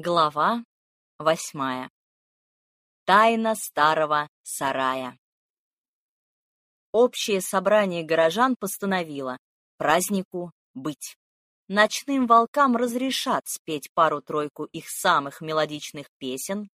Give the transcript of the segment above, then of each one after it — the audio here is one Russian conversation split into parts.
Глава восьмая. Тайна старого сарая. Общее собрание горожан постановило празднику быть. Ночным волкам разрешат спеть пару-тройку их самых мелодичных песен,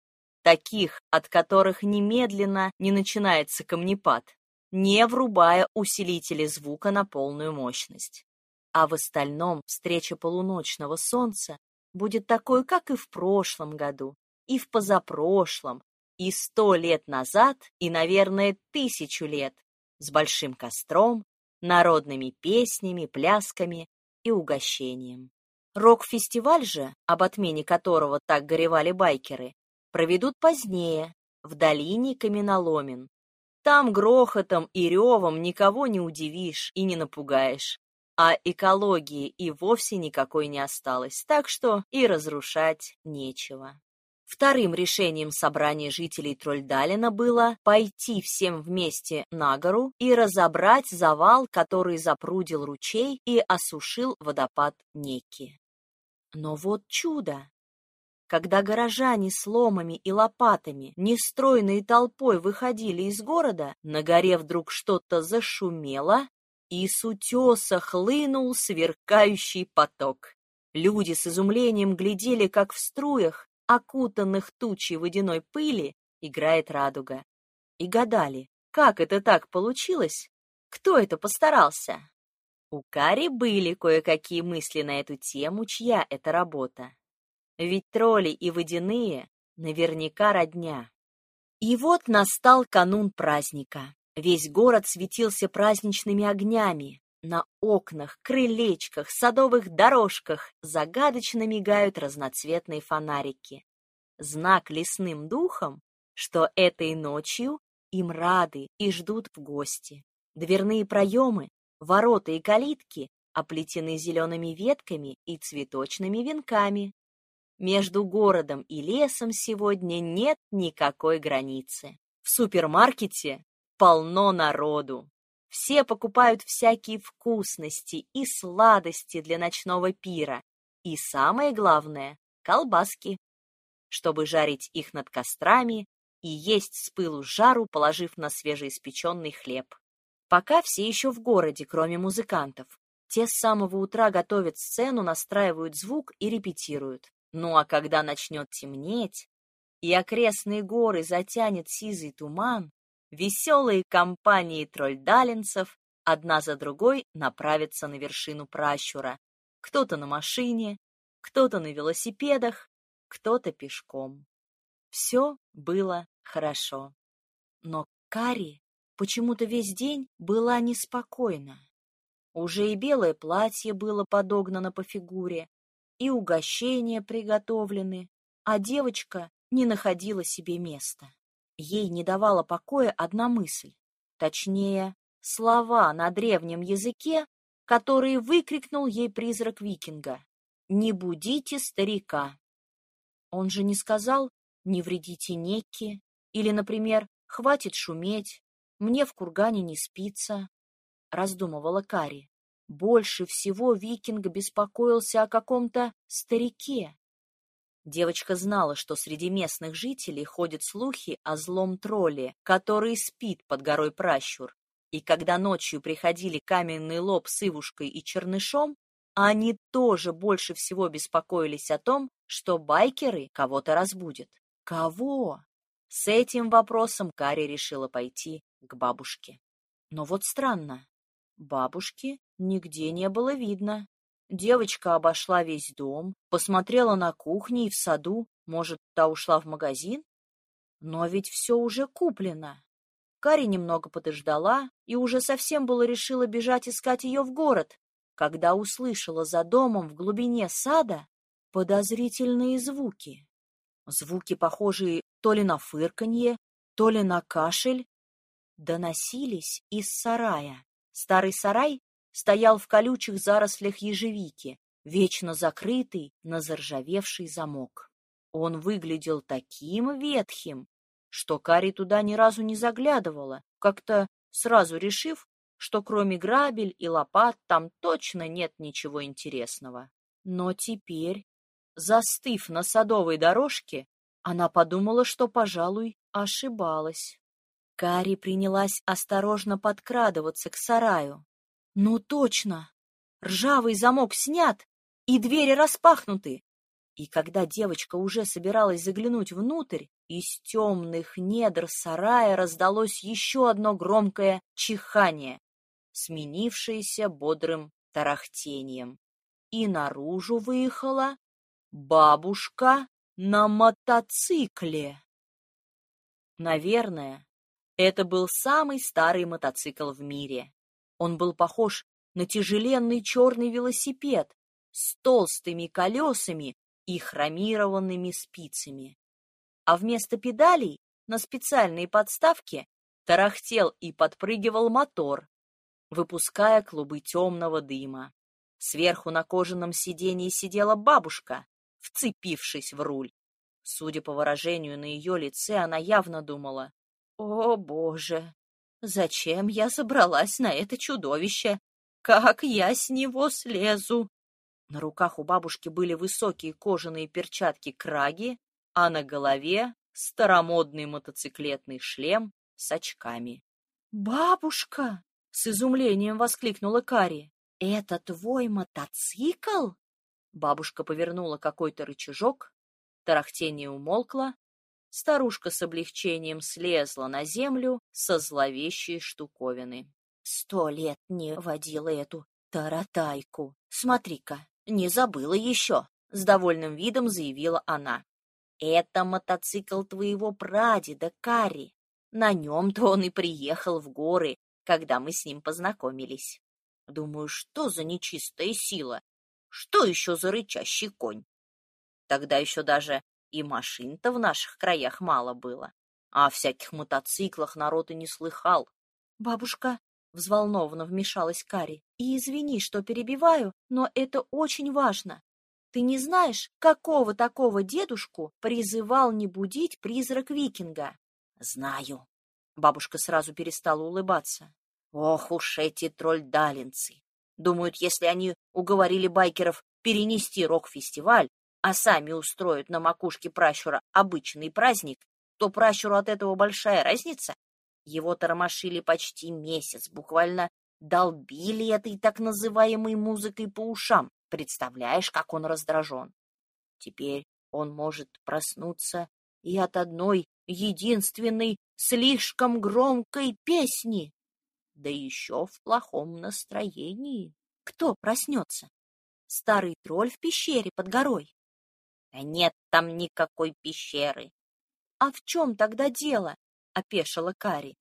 таких, от которых немедленно не начинается камнепад, не врубая усилители звука на полную мощность. А в остальном встреча полуночного солнца будет такой, как и в прошлом году, и в позапрошлом, и сто лет назад, и, наверное, тысячу лет, с большим костром, народными песнями, плясками и угощением. Рок-фестиваль же, об отмене которого так горевали байкеры, проведут позднее, в долине Каменоломен. Там грохотом и ревом никого не удивишь и не напугаешь а экологии и вовсе никакой не осталось, так что и разрушать нечего. Вторым решением собрания жителей Трольдалина было пойти всем вместе на гору и разобрать завал, который запрудил ручей и осушил водопад Неки. Но вот чудо! Когда горожане с ломами и лопатами нестройной толпой выходили из города, на горе вдруг что-то зашумело, и с утеса хлынул сверкающий поток. Люди с изумлением глядели, как в струях, окутанных тучей водяной пыли, играет радуга. И гадали, как это так получилось? Кто это постарался? У Кари были кое-какие мысли на эту тему, чья это работа. Ведь тролли и водяные наверняка родня. И вот настал канун праздника. Весь город светился праздничными огнями. На окнах, крылечках, садовых дорожках загадочно мигают разноцветные фонарики. Знак лесным духом, что этой ночью им рады и ждут в гости. Дверные проемы, ворота и калитки оплетены зелеными ветками и цветочными венками. Между городом и лесом сегодня нет никакой границы. В супермаркете полно народу. Все покупают всякие вкусности и сладости для ночного пира. И самое главное — колбаски, чтобы жарить их над кострами и есть с пылу жару, положив на свежеиспеченный хлеб. Пока все еще в городе, кроме музыкантов. Те с самого утра готовят сцену, настраивают звук и репетируют. Ну а когда начнет темнеть, и окрестные горы затянет сизый туман, веселые компании трольдалинцев одна за другой направятся на вершину пращура. Кто-то на машине, кто-то на велосипедах, кто-то пешком. Все было хорошо. Но Кари почему-то весь день была неспокойна. Уже и белое платье было подогнано по фигуре, и угощения приготовлены, а девочка не находила себе места. Ей не давала покоя одна мысль, точнее, слова на древнем языке, которые выкрикнул ей призрак викинга. «Не будите старика!» Он же не сказал «не вредите Некки» или, например, «хватит шуметь, мне в кургане не спится», — раздумывала Кари. Больше всего викинг беспокоился о каком-то старике, Девочка знала, что среди местных жителей ходят слухи о злом тролле, который спит под горой Пращур. И когда ночью приходили каменный лоб с Ивушкой и Чернышом, они тоже больше всего беспокоились о том, что байкеры кого-то разбудят. Кого? С этим вопросом Кари решила пойти к бабушке. Но вот странно, бабушки нигде не было видно. Девочка обошла весь дом, посмотрела на кухне и в саду, может, та ушла в магазин? Но ведь все уже куплено. Кари немного подождала и уже совсем было решила бежать искать ее в город, когда услышала за домом в глубине сада подозрительные звуки. Звуки, похожие то ли на фырканье, то ли на кашель, доносились из сарая. Старый сарай стоял в колючих зарослях ежевики, вечно закрытый на заржавевший замок. Он выглядел таким ветхим, что Кари туда ни разу не заглядывала, как-то сразу решив, что кроме грабель и лопат там точно нет ничего интересного. Но теперь Застыв на садовой дорожке, она подумала, что, пожалуй, ошибалась. Кари принялась осторожно подкрадываться к сараю. Ну точно! Ржавый замок снят, и двери распахнуты. И когда девочка уже собиралась заглянуть внутрь, из темных недр сарая раздалось еще одно громкое чихание, сменившееся бодрым тарахтением. И наружу выехала бабушка на мотоцикле. Наверное, это был самый старый мотоцикл в мире. Он был похож на тяжеленный черный велосипед с толстыми колесами и хромированными спицами. А вместо педалей на специальной подставке тарахтел и подпрыгивал мотор, выпуская клубы темного дыма. Сверху на кожаном сиденье сидела бабушка, вцепившись в руль. Судя по выражению на ее лице, она явно думала, «О, Боже, зачем я забралась на это чудовище? Как я с него слезу?» На руках у бабушки были высокие кожаные перчатки-краги, а на голове старомодный мотоциклетный шлем с очками. «Бабушка!» — с изумлением воскликнула Кари. «Это твой мотоцикл?» Бабушка повернула какой-то рычажок, тарахтение умолкло, старушка с облегчением слезла на землю со зловещей штуковины. «Сто лет не водила эту таратайку. Смотри-ка, не забыла еще!» — с довольным видом заявила она. «Это мотоцикл твоего прадеда Карри. На нем-то он и приехал в горы, когда мы с ним познакомились. Думаю, что за нечистая сила? Что еще за рычащий конь? Тогда еще даже и машин-то в наших краях мало было. А о всяких мотоциклах народ и не слыхал. Бабушка, — взволнованно вмешалась Кари. «И извини, что перебиваю, но это очень важно. Ты не знаешь, какого такого дедушку призывал не будить призрак викинга?» «Знаю». Бабушка сразу перестала улыбаться. «Ох уж эти тролльдалинцы! Думают, если они уговорили байкеров перенести рок-фестиваль, а сами устроят на макушке пращура обычный праздник, то пращуру от этого большая разница?» Его тормошили почти месяц, буквально долбили этой так называемой музыкой по ушам. Представляешь, как он раздражен? Теперь он может проснуться и от одной единственной слишком громкой песни, да еще в плохом настроении. Кто проснется? Старый тролль в пещере под горой? Да нет там никакой пещеры. А в чем тогда дело? — опешила Кари.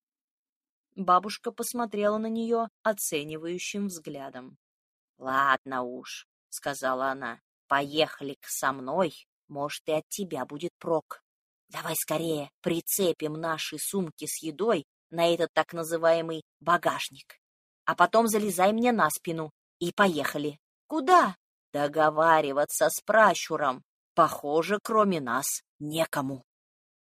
Бабушка посмотрела на нее оценивающим взглядом. — Ладно уж, — сказала она, — поехали-ка со мной, может, и от тебя будет прок. Давай скорее прицепим наши сумки с едой на этот так называемый багажник, а потом залезай мне на спину и поехали. Куда? Договариваться с пращуром. Похоже, кроме нас некому.